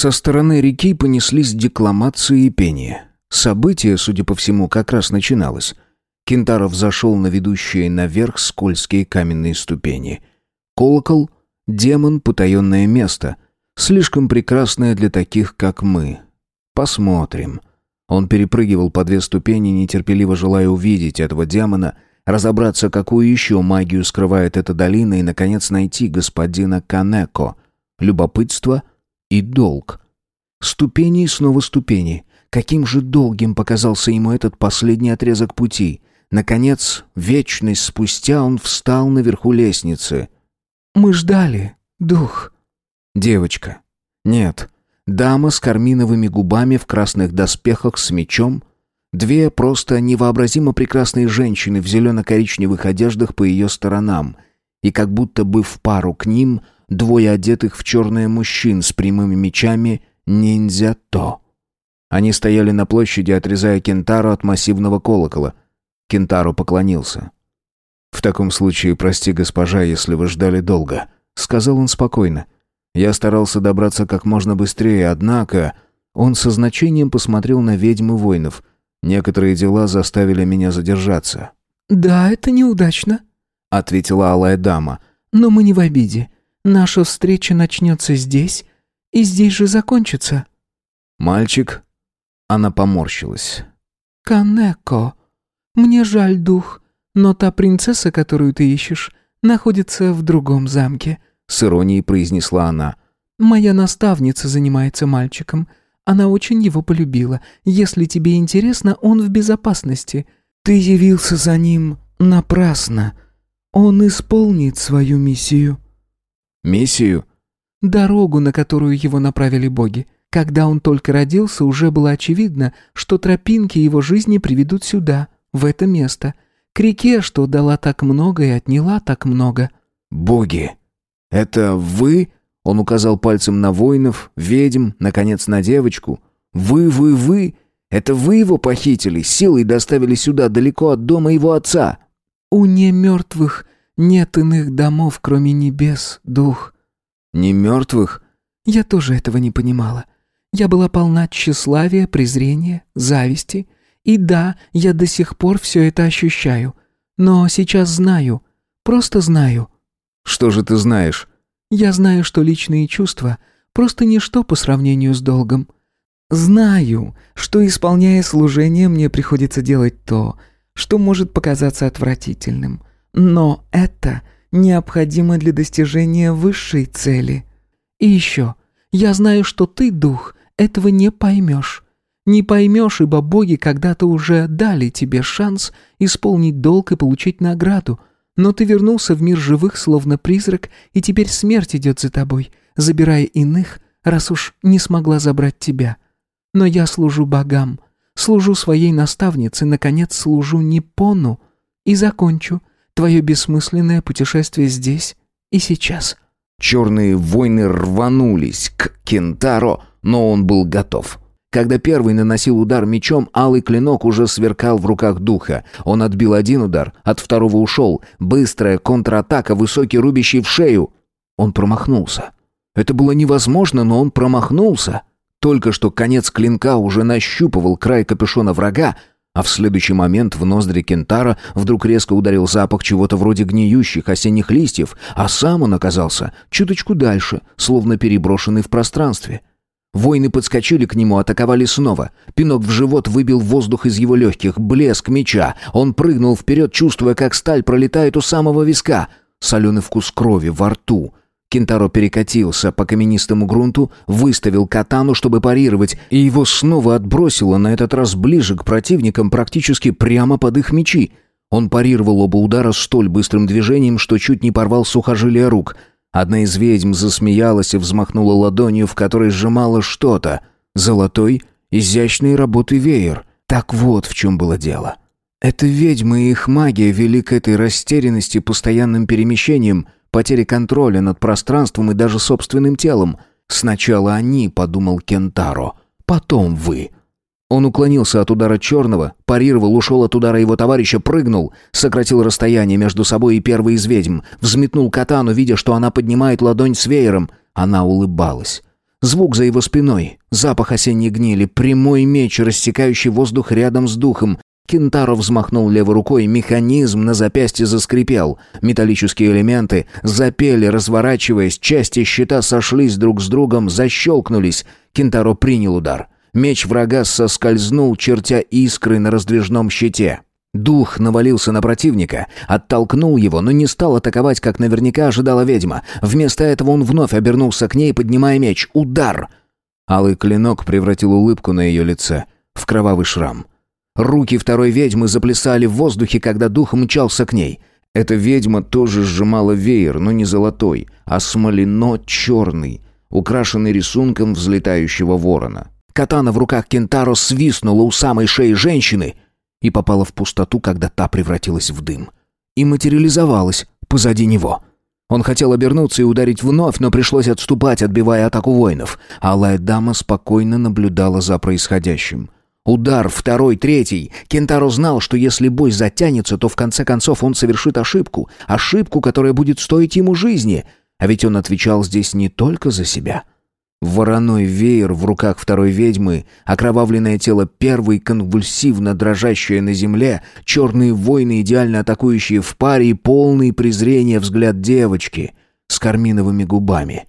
Со стороны реки понеслись декламации и пение. Событие, судя по всему, как раз начиналось. Кентаров зашел на ведущие наверх скользкие каменные ступени. Колокол — демон, потаенное место. Слишком прекрасное для таких, как мы. Посмотрим. Он перепрыгивал по две ступени, нетерпеливо желая увидеть этого демона, разобраться, какую еще магию скрывает эта долина и, наконец, найти господина Канеко. Любопытство и долг. Ступени и снова ступени. Каким же долгим показался ему этот последний отрезок пути. Наконец, вечность спустя он встал наверху лестницы. «Мы ждали, дух». Девочка. Нет, дама с карминовыми губами в красных доспехах с мечом. Две просто невообразимо прекрасные женщины в зелено-коричневых одеждах по ее сторонам. И как будто бы в пару к ним двое одетых в черное мужчин с прямыми мечами ниндзя-то. Они стояли на площади, отрезая Кентару от массивного колокола. Кентару поклонился. «В таком случае, прости, госпожа, если вы ждали долго», — сказал он спокойно. Я старался добраться как можно быстрее, однако... Он со значением посмотрел на ведьмы воинов. Некоторые дела заставили меня задержаться. «Да, это неудачно», — ответила алая дама. «Но мы не в обиде. Наша встреча начнется здесь, и здесь же закончится». «Мальчик?» Она поморщилась. «Канеко, мне жаль, дух, но та принцесса, которую ты ищешь, находится в другом замке с иронией произнесла она. Моя наставница занимается мальчиком. Она очень его полюбила. Если тебе интересно, он в безопасности. Ты явился за ним напрасно. Он исполнит свою миссию. Миссию? Дорогу, на которую его направили боги. Когда он только родился, уже было очевидно, что тропинки его жизни приведут сюда, в это место, к реке, что дала так много и отняла так много. Боги. «Это вы?» — он указал пальцем на воинов, ведьм, наконец на девочку. «Вы, вы, вы! Это вы его похитили, силой доставили сюда, далеко от дома его отца!» «У немертвых нет иных домов, кроме небес, дух». «Не мертвых?» «Я тоже этого не понимала. Я была полна тщеславия, презрения, зависти. И да, я до сих пор все это ощущаю. Но сейчас знаю, просто знаю». Что же ты знаешь? Я знаю, что личные чувства просто ничто по сравнению с долгом. Знаю, что исполняя служение мне приходится делать то, что может показаться отвратительным. Но это необходимо для достижения высшей цели. И еще, я знаю, что ты, дух, этого не поймешь. Не поймешь, ибо боги когда-то уже дали тебе шанс исполнить долг и получить награду — но ты вернулся в мир живых, словно призрак, и теперь смерть идет за тобой, забирая иных, раз уж не смогла забрать тебя. Но я служу богам, служу своей наставнице, наконец служу Нипону и закончу твое бессмысленное путешествие здесь и сейчас». Черные войны рванулись к Кентаро, но он был готов. Когда первый наносил удар мечом, алый клинок уже сверкал в руках духа. Он отбил один удар, от второго ушел. Быстрая контратака, высокий рубящий в шею. Он промахнулся. Это было невозможно, но он промахнулся. Только что конец клинка уже нащупывал край капюшона врага, а в следующий момент в ноздри Кентара вдруг резко ударил запах чего-то вроде гниющих осенних листьев, а сам он оказался чуточку дальше, словно переброшенный в пространстве. Воины подскочили к нему, атаковали снова. Пинок в живот выбил воздух из его легких, блеск меча. Он прыгнул вперед, чувствуя, как сталь пролетает у самого виска. Соленый вкус крови во рту. Кентаро перекатился по каменистому грунту, выставил катану, чтобы парировать, и его снова отбросило на этот раз ближе к противникам, практически прямо под их мечи. Он парировал оба удара столь быстрым движением, что чуть не порвал сухожилия рук — Одна из ведьм засмеялась и взмахнула ладонью, в которой сжимала что-то. Золотой, изящной работы веер. Так вот в чем было дело. Это ведьмы и их магия вели к этой растерянности, постоянным перемещениям, потере контроля над пространством и даже собственным телом. Сначала они, подумал Кентаро, потом вы. Он уклонился от удара черного, парировал, ушел от удара его товарища, прыгнул, сократил расстояние между собой и первой из ведьм, взметнул катану, видя, что она поднимает ладонь с веером. Она улыбалась. Звук за его спиной, запах осенней гнили, прямой меч, рассекающий воздух рядом с духом. Кентаро взмахнул левой рукой, механизм на запястье заскрипел. Металлические элементы запели, разворачиваясь, части щита сошлись друг с другом, защелкнулись. Кентаро принял удар. Меч врага соскользнул, чертя искры на раздвижном щите. Дух навалился на противника, оттолкнул его, но не стал атаковать, как наверняка ожидала ведьма. Вместо этого он вновь обернулся к ней, поднимая меч. Удар! Алый клинок превратил улыбку на ее лице в кровавый шрам. Руки второй ведьмы заплясали в воздухе, когда дух мчался к ней. Эта ведьма тоже сжимала веер, но не золотой, а смолено-черный, украшенный рисунком взлетающего ворона. Катана в руках Кентаро свистнула у самой шеи женщины — и попала в пустоту, когда та превратилась в дым. И материализовалась позади него. Он хотел обернуться и ударить вновь, но пришлось отступать, отбивая атаку воинов. Алая дама спокойно наблюдала за происходящим. Удар, второй, третий. Кентаро знал, что если бой затянется, то в конце концов он совершит ошибку. Ошибку, которая будет стоить ему жизни. А ведь он отвечал здесь не только за себя. Вороной веер в руках второй ведьмы, окровавленное тело первой, конвульсивно дрожащее на земле, черные воины, идеально атакующие в паре, и полный презрения взгляд девочки с карминовыми губами.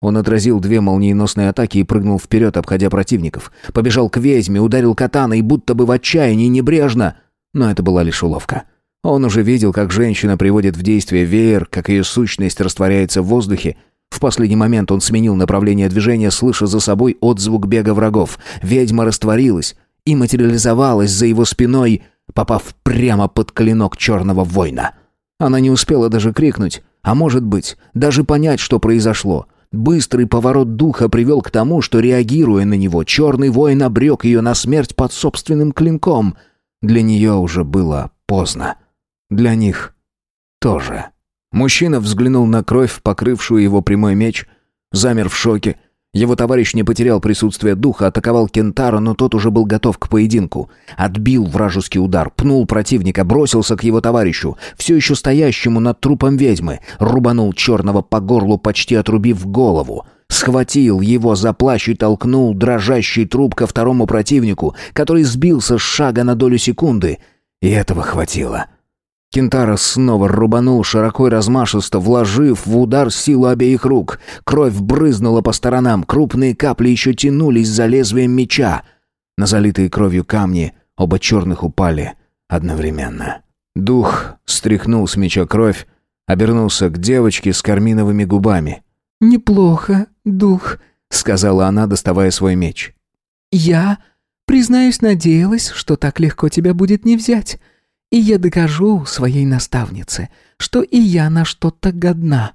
Он отразил две молниеносные атаки и прыгнул вперед, обходя противников. Побежал к ведьме, ударил катаной, будто бы в отчаянии, небрежно. Но это была лишь уловка. Он уже видел, как женщина приводит в действие веер, как ее сущность растворяется в воздухе, в последний момент он сменил направление движения, слыша за собой отзвук бега врагов. Ведьма растворилась и материализовалась за его спиной, попав прямо под клинок черного воина. Она не успела даже крикнуть, а может быть, даже понять, что произошло. Быстрый поворот духа привел к тому, что, реагируя на него, черный воин обрек ее на смерть под собственным клинком. Для нее уже было поздно. Для них тоже. Мужчина взглянул на кровь, покрывшую его прямой меч, замер в шоке. Его товарищ не потерял присутствие духа, атаковал Кентара, но тот уже был готов к поединку. Отбил вражеский удар, пнул противника, бросился к его товарищу, все еще стоящему над трупом ведьмы, рубанул черного по горлу, почти отрубив голову. Схватил его за плащ и толкнул дрожащий труп ко второму противнику, который сбился с шага на долю секунды. И этого хватило. — Кентара снова рубанул широко и размашисто, вложив в удар силу обеих рук. Кровь брызнула по сторонам, крупные капли еще тянулись за лезвием меча. На залитые кровью камни оба черных упали одновременно. Дух стряхнул с меча кровь, обернулся к девочке с карминовыми губами. «Неплохо, дух», — сказала она, доставая свой меч. «Я, признаюсь, надеялась, что так легко тебя будет не взять». И я докажу своей наставнице, что и я на что-то годна.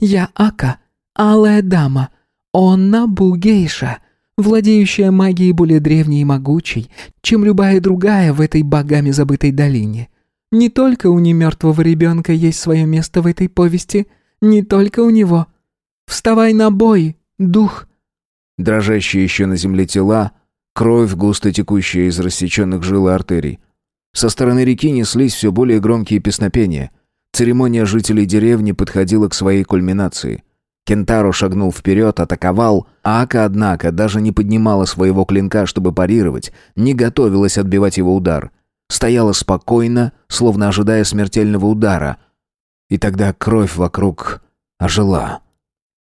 Я Ака, алая дама, Онна Бугейша, владеющая магией более древней и могучей, чем любая другая в этой богами забытой долине. Не только у немертвого ребенка есть свое место в этой повести, не только у него. Вставай на бой, дух!» Дрожащие еще на земле тела, кровь, густо текущая из рассеченных жил и артерий, со стороны реки неслись все более громкие песнопения. Церемония жителей деревни подходила к своей кульминации. Кентаро шагнул вперед, атаковал, а Ака, однако, даже не поднимала своего клинка, чтобы парировать, не готовилась отбивать его удар. Стояла спокойно, словно ожидая смертельного удара. И тогда кровь вокруг ожила.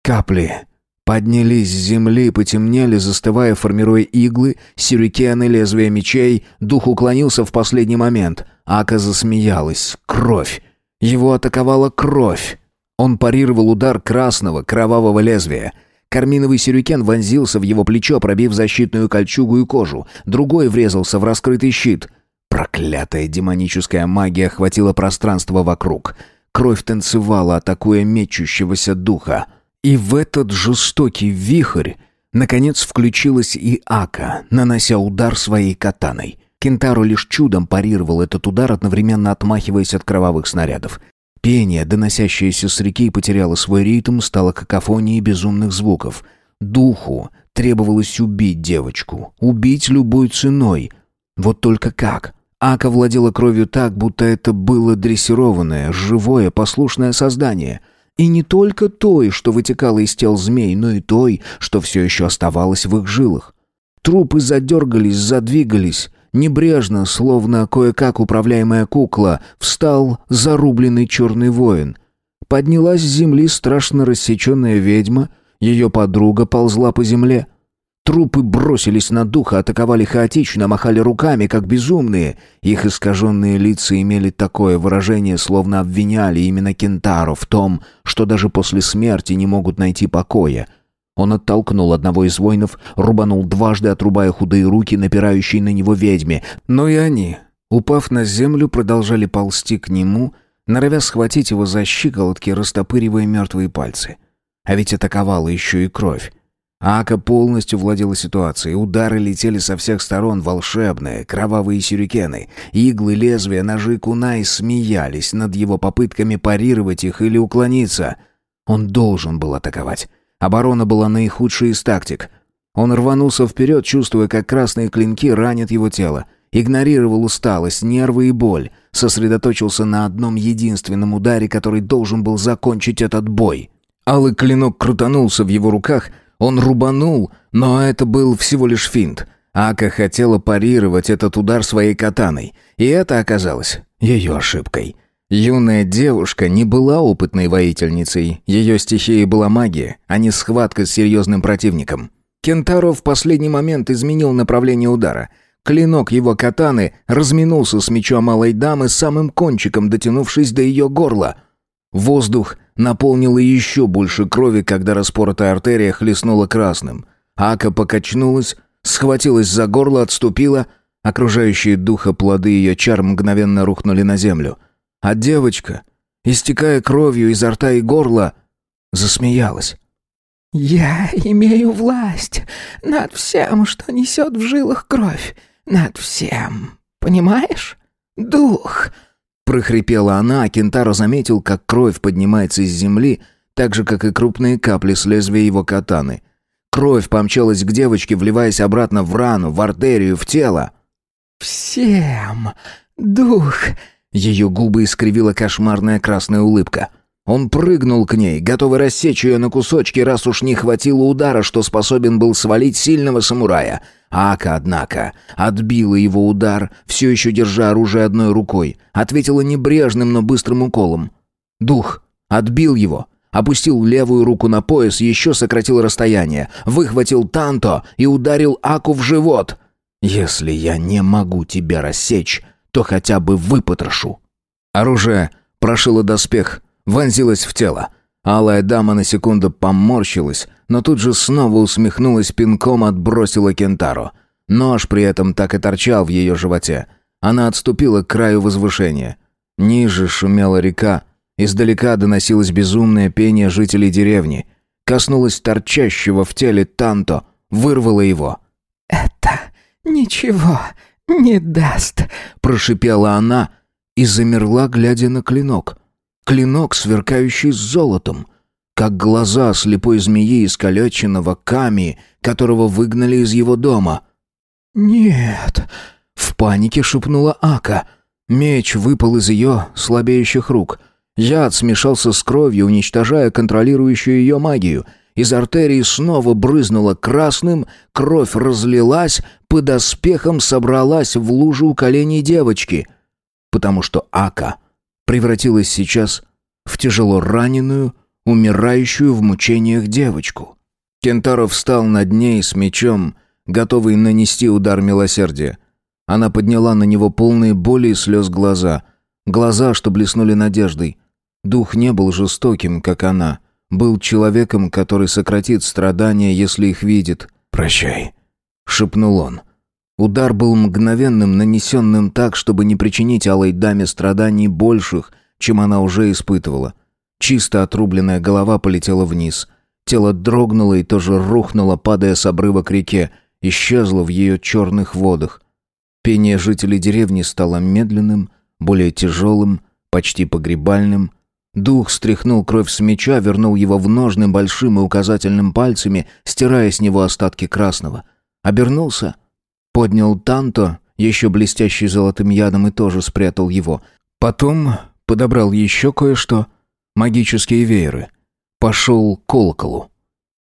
Капли Поднялись с земли, потемнели, застывая, формируя иглы, сюрикены, лезвия мечей. Дух уклонился в последний момент. Ака засмеялась. Кровь. Его атаковала кровь. Он парировал удар красного, кровавого лезвия. Карминовый сюрикен вонзился в его плечо, пробив защитную кольчугу и кожу. Другой врезался в раскрытый щит. Проклятая демоническая магия охватила пространство вокруг. Кровь танцевала, атакуя мечущегося духа. И в этот жестокий вихрь, наконец, включилась и Ака, нанося удар своей катаной. Кентаро лишь чудом парировал этот удар, одновременно отмахиваясь от кровавых снарядов. Пение, доносящееся с реки, потеряло свой ритм, стало какофонией безумных звуков. Духу требовалось убить девочку, убить любой ценой. Вот только как? Ака владела кровью так, будто это было дрессированное, живое, послушное создание — И не только той, что вытекала из тел змей, но и той, что все еще оставалось в их жилах. Трупы задергались, задвигались. Небрежно, словно кое-как управляемая кукла, встал зарубленный черный воин. Поднялась с земли страшно рассеченная ведьма, ее подруга ползла по земле. Трупы бросились на духа, атаковали хаотично, махали руками, как безумные. Их искаженные лица имели такое выражение, словно обвиняли именно Кентаро в том, что даже после смерти не могут найти покоя. Он оттолкнул одного из воинов, рубанул дважды, отрубая худые руки, напирающие на него ведьме. Но и они, упав на землю, продолжали ползти к нему, норовя схватить его за щиколотки, растопыривая мертвые пальцы. А ведь атаковала еще и кровь. Ака полностью владела ситуацией. Удары летели со всех сторон, волшебные, кровавые сюрикены. Иглы, лезвия, ножи кунай смеялись над его попытками парировать их или уклониться. Он должен был атаковать. Оборона была наихудшей из тактик. Он рванулся вперед, чувствуя, как красные клинки ранят его тело. Игнорировал усталость, нервы и боль. Сосредоточился на одном единственном ударе, который должен был закончить этот бой. Алый клинок крутанулся в его руках — он рубанул, но это был всего лишь финт. Ака хотела парировать этот удар своей катаной, и это оказалось ее ошибкой. Юная девушка не была опытной воительницей, ее стихией была магия, а не схватка с серьезным противником. Кентаро в последний момент изменил направление удара. Клинок его катаны разминулся с мечом малой дамы самым кончиком, дотянувшись до ее горла. Воздух наполнило еще больше крови, когда распоротая артерия хлестнула красным. Ака покачнулась, схватилась за горло, отступила. Окружающие духа плоды ее чар мгновенно рухнули на землю. А девочка, истекая кровью изо рта и горла, засмеялась. «Я имею власть над всем, что несет в жилах кровь, над всем, понимаешь? Дух!» Прохрипела она, а Кентаро заметил, как кровь поднимается из земли, так же, как и крупные капли с лезвия его катаны. Кровь помчалась к девочке, вливаясь обратно в рану, в артерию, в тело. «Всем! Дух!» Ее губы искривила кошмарная красная улыбка. Он прыгнул к ней, готовый рассечь ее на кусочки, раз уж не хватило удара, что способен был свалить сильного самурая — Ака, однако, отбила его удар, все еще держа оружие одной рукой, ответила небрежным, но быстрым уколом. Дух отбил его, опустил левую руку на пояс, еще сократил расстояние, выхватил танто и ударил Аку в живот. «Если я не могу тебя рассечь, то хотя бы выпотрошу». Оружие прошило доспех, вонзилось в тело. Алая дама на секунду поморщилась, но тут же снова усмехнулась пинком, отбросила Кентаро. Нож при этом так и торчал в ее животе. Она отступила к краю возвышения. Ниже шумела река, издалека доносилось безумное пение жителей деревни. Коснулась торчащего в теле Танто, вырвала его. «Это ничего не даст», — прошипела она и замерла, глядя на клинок. Клинок, сверкающий золотом, как глаза слепой змеи искалеченного Ками, которого выгнали из его дома. «Нет!» — в панике шепнула Ака. Меч выпал из ее слабеющих рук. Яд смешался с кровью, уничтожая контролирующую ее магию. Из артерии снова брызнуло красным, кровь разлилась, под оспехом собралась в лужу у коленей девочки. Потому что Ака превратилась сейчас в тяжело раненую, умирающую в мучениях девочку. Кентаро встал над ней с мечом, готовый нанести удар милосердия. Она подняла на него полные боли и слез глаза. Глаза, что блеснули надеждой. Дух не был жестоким, как она. Был человеком, который сократит страдания, если их видит. «Прощай», — шепнул он. Удар был мгновенным, нанесенным так, чтобы не причинить алой даме страданий больших, чем она уже испытывала. Чисто отрубленная голова полетела вниз. Тело дрогнуло и тоже рухнуло, падая с обрыва к реке, исчезло в ее черных водах. Пение жителей деревни стало медленным, более тяжелым, почти погребальным. Дух стряхнул кровь с меча, вернул его в ножны большим и указательным пальцами, стирая с него остатки красного. Обернулся — Поднял танто, еще блестящий золотым ядом, и тоже спрятал его. Потом подобрал еще кое-что. магические вееры. Пошел к колоколу.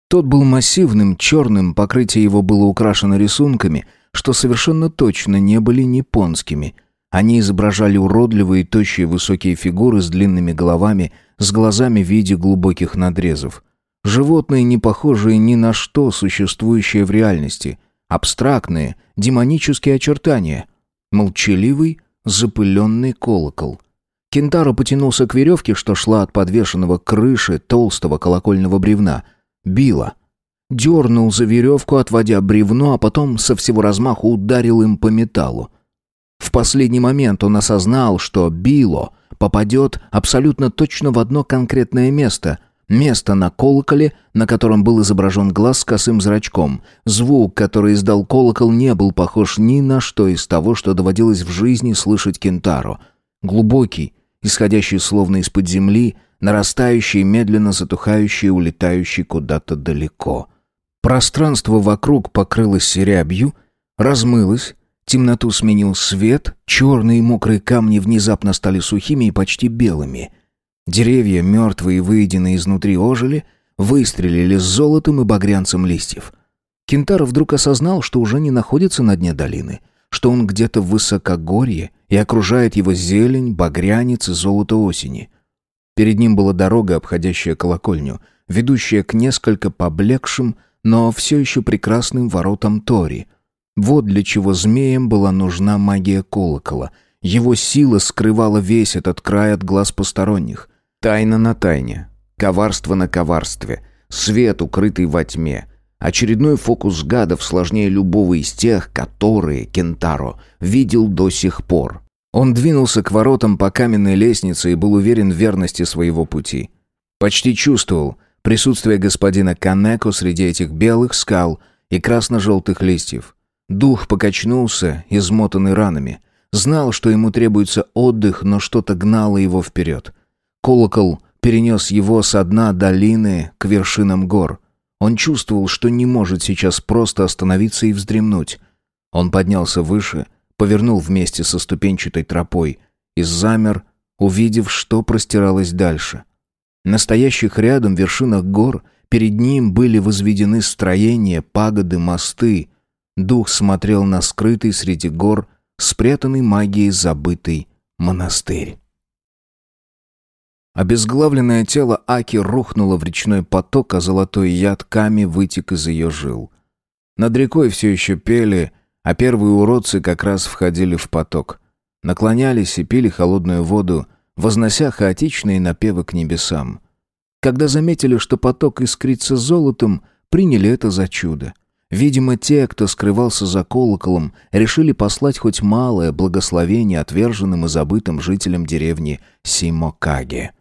Тот был массивным, черным, покрытие его было украшено рисунками, что совершенно точно не были японскими. Они изображали уродливые, тощие, высокие фигуры с длинными головами, с глазами в виде глубоких надрезов. Животные, не похожие ни на что, существующие в реальности. Абстрактные, демонические очертания. Молчаливый, запыленный колокол. Кентаро потянулся к веревке, что шла от подвешенного к крыше толстого колокольного бревна. Била. Дернул за веревку, отводя бревно, а потом со всего размаху ударил им по металлу. В последний момент он осознал, что било попадет абсолютно точно в одно конкретное место — Место на колоколе, на котором был изображен глаз с косым зрачком. Звук, который издал колокол, не был похож ни на что из того, что доводилось в жизни слышать Кентаро. Глубокий, исходящий словно из-под земли, нарастающий, медленно затухающий, улетающий куда-то далеко. Пространство вокруг покрылось рябью, размылось, темноту сменил свет, черные мокрые камни внезапно стали сухими и почти белыми — Деревья, мертвые и выеденные изнутри, ожили, выстрелили с золотом и багрянцем листьев. Кентаро вдруг осознал, что уже не находится на дне долины, что он где-то в высокогорье, и окружает его зелень, багрянец и золото осени. Перед ним была дорога, обходящая колокольню, ведущая к несколько поблекшим, но все еще прекрасным воротам Тори. Вот для чего змеям была нужна магия колокола. Его сила скрывала весь этот край от глаз посторонних. Тайна на тайне, коварство на коварстве, свет, укрытый во тьме. Очередной фокус гадов сложнее любого из тех, которые Кентаро видел до сих пор. Он двинулся к воротам по каменной лестнице и был уверен в верности своего пути. Почти чувствовал присутствие господина Канеко среди этих белых скал и красно-желтых листьев. Дух покачнулся, измотанный ранами. Знал, что ему требуется отдых, но что-то гнало его вперед. Колокол перенес его со дна долины к вершинам гор. Он чувствовал, что не может сейчас просто остановиться и вздремнуть. Он поднялся выше, повернул вместе со ступенчатой тропой и замер, увидев, что простиралось дальше. На стоящих рядом вершинах гор перед ним были возведены строения, пагоды, мосты. Дух смотрел на скрытый среди гор, спрятанный магией забытый монастырь. Обезглавленное тело Аки рухнуло в речной поток, а золотой яд Ками вытек из ее жил. Над рекой все еще пели, а первые уродцы как раз входили в поток. Наклонялись и пили холодную воду, вознося хаотичные напевы к небесам. Когда заметили, что поток искрится золотом, приняли это за чудо. Видимо, те, кто скрывался за колоколом, решили послать хоть малое благословение отверженным и забытым жителям деревни Симокаге.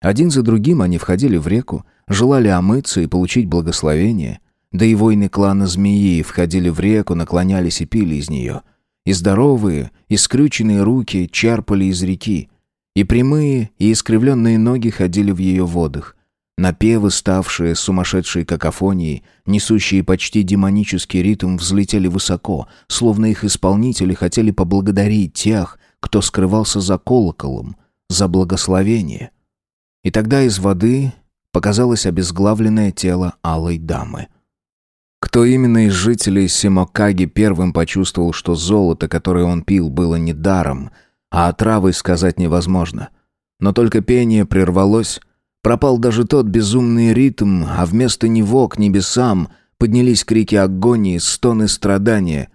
Один за другим они входили в реку, желали омыться и получить благословение. Да и воины клана змеи входили в реку, наклонялись и пили из нее. И здоровые, и скрюченные руки черпали из реки. И прямые, и искривленные ноги ходили в ее водах. Напевы, ставшие сумасшедшей какофонией, несущие почти демонический ритм, взлетели высоко, словно их исполнители хотели поблагодарить тех, кто скрывался за колоколом, за благословение. И тогда из воды показалось обезглавленное тело алой дамы. Кто именно из жителей Симокаги первым почувствовал, что золото, которое он пил, было не даром, а отравой сказать невозможно. Но только пение прервалось, пропал даже тот безумный ритм, а вместо него к небесам поднялись крики агонии, стоны страдания.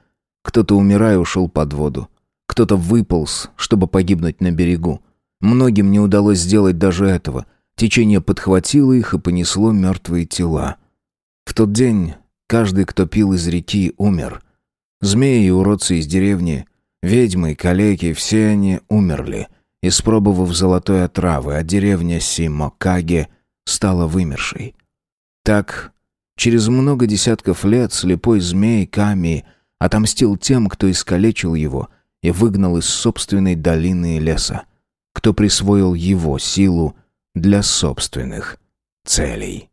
Кто-то, умирая, ушел под воду. Кто-то выполз, чтобы погибнуть на берегу. Многим не удалось сделать даже этого. Течение подхватило их и понесло мертвые тела. В тот день каждый, кто пил из реки, умер. Змеи и уродцы из деревни, ведьмы и калеки, все они умерли, испробовав золотой отравы, а деревня Симокаге стала вымершей. Так, через много десятков лет слепой змей Ками отомстил тем, кто искалечил его и выгнал из собственной долины и леса кто присвоил его силу для собственных целей.